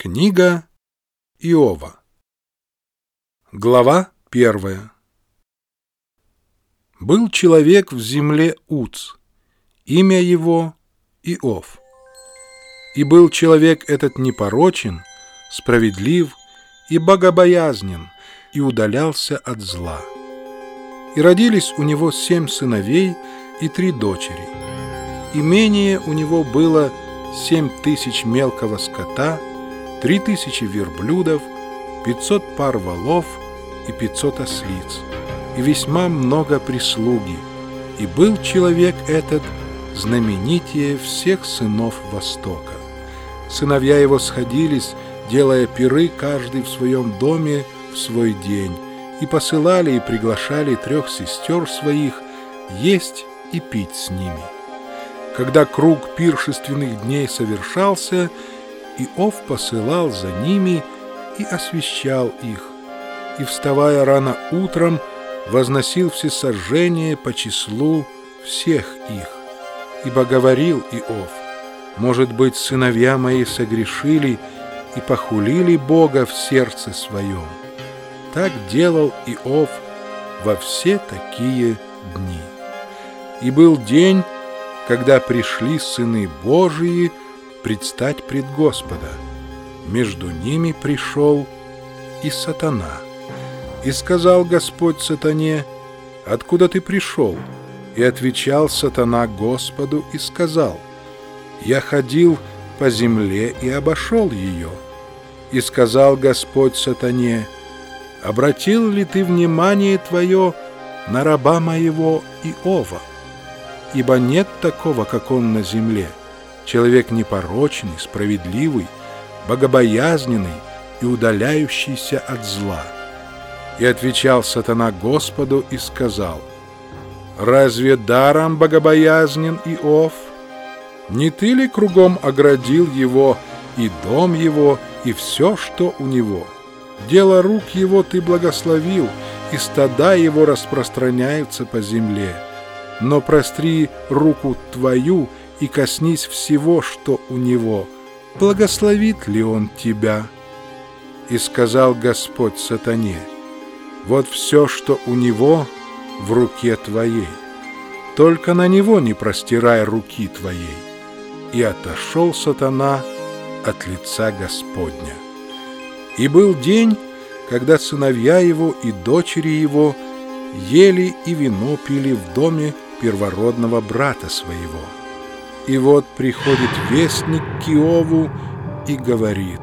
Книга Иова Глава первая Был человек в земле Уц, имя его Иов. И был человек этот непорочен, справедлив и богобоязнен, и удалялся от зла. И родились у него семь сыновей и три дочери. Имение у него было семь тысяч мелкого скота — три тысячи верблюдов, пятьсот пар валов и пятьсот ослиц, и весьма много прислуги. И был человек этот знаменитее всех сынов Востока. Сыновья его сходились, делая пиры каждый в своем доме в свой день, и посылали и приглашали трех сестер своих есть и пить с ними. Когда круг пиршественных дней совершался, Иов посылал за ними и освещал их, и, вставая рано утром, возносил всесожжение по числу всех их. Ибо говорил Иов, может быть, сыновья мои согрешили и похулили Бога в сердце своем. Так делал Иов во все такие дни. И был день, когда пришли сыны Божии – предстать пред Господа. Между ними пришел и сатана. И сказал Господь сатане, «Откуда ты пришел?» И отвечал сатана Господу и сказал, «Я ходил по земле и обошел ее». И сказал Господь сатане, «Обратил ли ты внимание твое на раба моего Иова? Ибо нет такого, как он на земле» человек непорочный, справедливый, богобоязненный и удаляющийся от зла. И отвечал сатана Господу и сказал, «Разве даром богобоязнен Иов? Не ты ли кругом оградил его и дом его, и все, что у него? Дело рук его ты благословил, и стада его распространяются по земле. Но простри руку твою, и коснись всего, что у него, благословит ли он тебя? И сказал Господь сатане, вот все, что у него, в руке твоей, только на него не простирай руки твоей. И отошел сатана от лица Господня. И был день, когда сыновья его и дочери его ели и вино пили в доме первородного брата своего. И вот приходит вестник к Иову и говорит,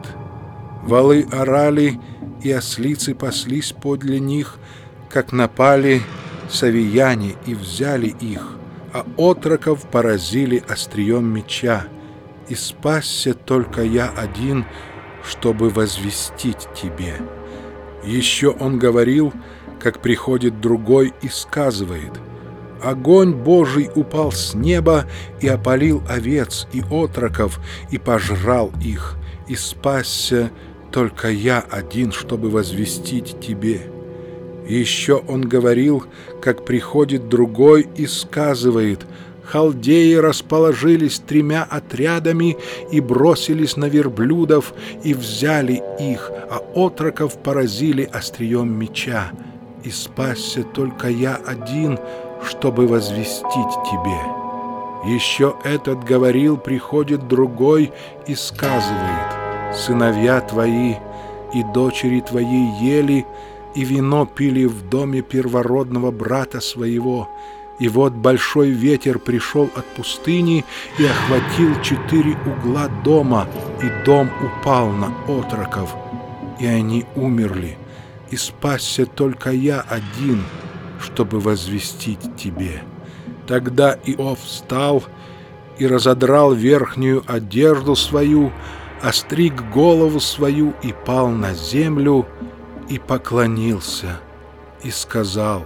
«Валы орали, и ослицы паслись подле них, как напали савияне и взяли их, а отроков поразили острием меча, и спасся только я один, чтобы возвестить тебе». Еще он говорил, как приходит другой и сказывает – Огонь Божий упал с неба и опалил овец и отроков, и пожрал их, и спасся только я один, чтобы возвестить тебе. Еще он говорил, как приходит другой и сказывает, Халдеи расположились тремя отрядами и бросились на верблюдов и взяли их, а отроков поразили острием меча. И спасся только я один — чтобы возвестить тебе. Еще этот говорил, приходит другой и сказывает, «Сыновья твои и дочери твои ели и вино пили в доме первородного брата своего, и вот большой ветер пришел от пустыни и охватил четыре угла дома, и дом упал на отроков, и они умерли, и спасся только я один — чтобы возвестить тебе». Тогда Иов встал и разодрал верхнюю одежду свою, остриг голову свою и пал на землю и поклонился и сказал,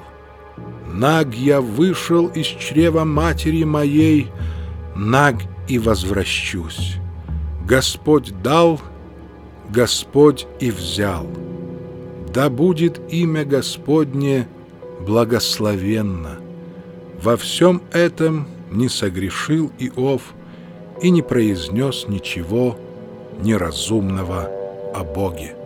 «Наг я вышел из чрева матери моей, наг и возвращусь. Господь дал, Господь и взял. Да будет имя Господне — благословенно. Во всем этом не согрешил Иов и не произнес ничего неразумного о Боге.